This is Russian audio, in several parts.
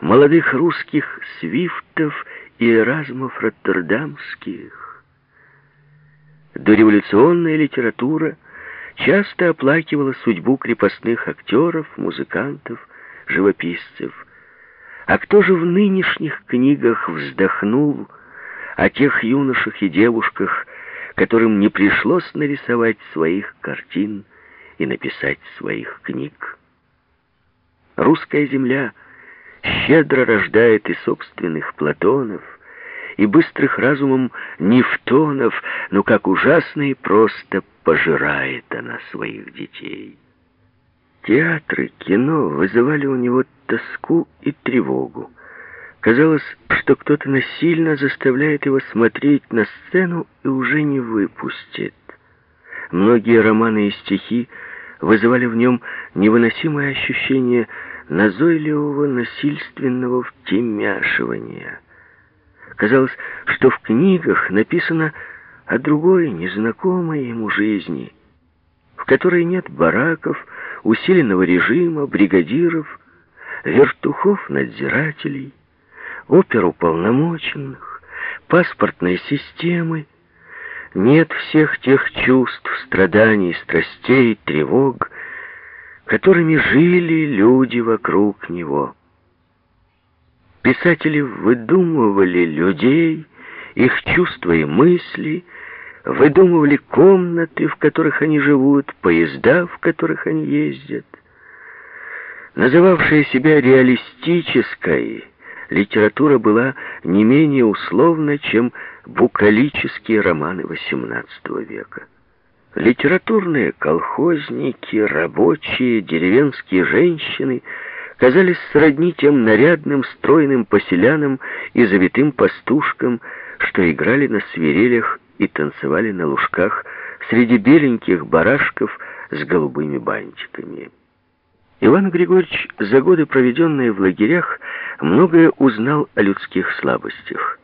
молодых русских свифтов и эразмов роттердамских. Дореволюционная литература часто оплакивала судьбу крепостных актеров, музыкантов, живописцев. А кто же в нынешних книгах вздохнул о тех юношах и девушках, которым не пришлось нарисовать своих картин и написать своих книг? Русская земля щедро рождает и собственных Платонов, и быстрых разумом Нефтонов, но как ужасно и просто пожирает она своих детей. Театры, кино вызывали у него тоску и тревогу. Казалось, что кто-то насильно заставляет его смотреть на сцену и уже не выпустит. Многие романы и стихи вызывали в нем невыносимое ощущение назойливого насильственного втемяшивания. Казалось, что в книгах написано о другой, незнакомой ему жизни, в которой нет бараков, усиленного режима, бригадиров, вертухов-надзирателей, оперуполномоченных, паспортной системы, нет всех тех чувств, страданий, страстей, тревог, которыми жили люди вокруг него. Писатели выдумывали людей, их чувства и мысли, выдумывали комнаты, в которых они живут, поезда, в которых они ездят. Называвшая себя реалистической, литература была не менее условна, чем букалические романы XVIII века. Литературные колхозники, рабочие, деревенские женщины казались сродни тем нарядным, стройным поселянам и завитым пастушкам, что играли на свирелях и танцевали на лужках среди беленьких барашков с голубыми бантиками. Иван Григорьевич, за годы, проведенные в лагерях, многое узнал о людских слабостях.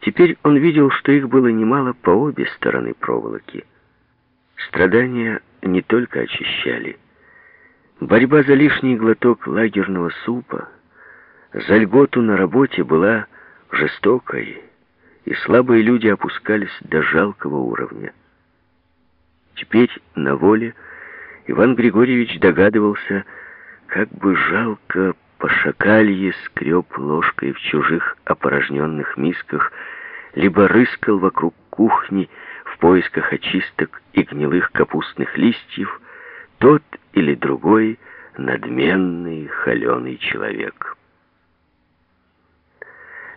Теперь он видел, что их было немало по обе стороны проволоки. Страдания не только очищали. Борьба за лишний глоток лагерного супа, за льготу на работе была жестокой, и слабые люди опускались до жалкого уровня. Теперь на воле Иван Григорьевич догадывался, как бы жалко по шакалье скреб ложкой в чужих опорожненных мисках, либо рыскал вокруг кухни, в поисках очисток и гнилых капустных листьев тот или другой надменный, холеный человек.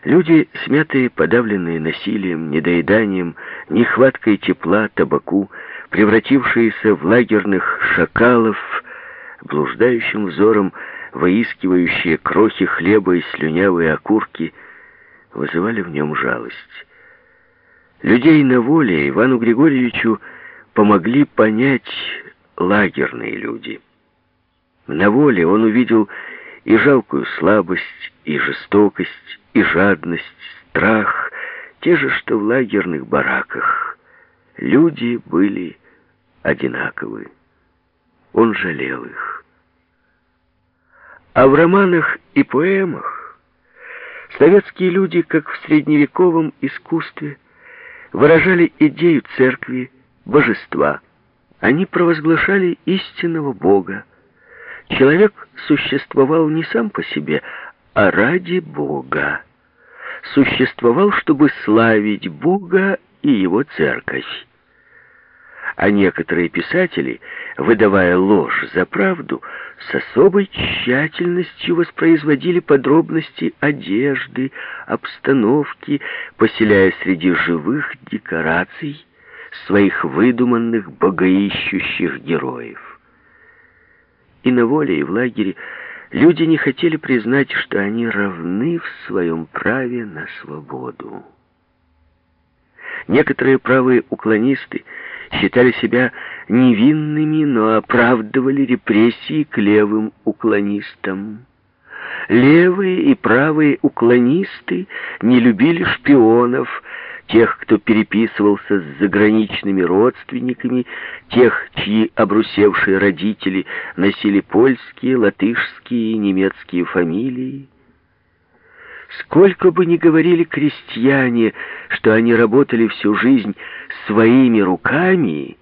Люди, смятые, подавленные насилием, недоеданием, нехваткой тепла, табаку, превратившиеся в лагерных шакалов, блуждающим взором, выискивающие крохи хлеба и слюнявые окурки, вызывали в нем жалость. Людей на воле Ивану Григорьевичу помогли понять лагерные люди. На воле он увидел и жалкую слабость, и жестокость, и жадность, страх, те же, что в лагерных бараках. Люди были одинаковы. Он жалел их. А в романах и поэмах советские люди, как в средневековом искусстве, выражали идею церкви, божества. Они провозглашали истинного Бога. Человек существовал не сам по себе, а ради Бога. Существовал, чтобы славить Бога и Его церковь а некоторые писатели, выдавая ложь за правду, с особой тщательностью воспроизводили подробности одежды, обстановки, поселяя среди живых декораций своих выдуманных богоищущих героев. И на воле, и в лагере люди не хотели признать, что они равны в своем праве на свободу. Некоторые правые уклонисты считали себя невинными, но оправдывали репрессии к левым уклонистам. Левые и правые уклонисты не любили шпионов, тех, кто переписывался с заграничными родственниками, тех, чьи обрусевшие родители носили польские, латышские и немецкие фамилии. Сколько бы ни говорили крестьяне, что они работали всю жизнь своими руками,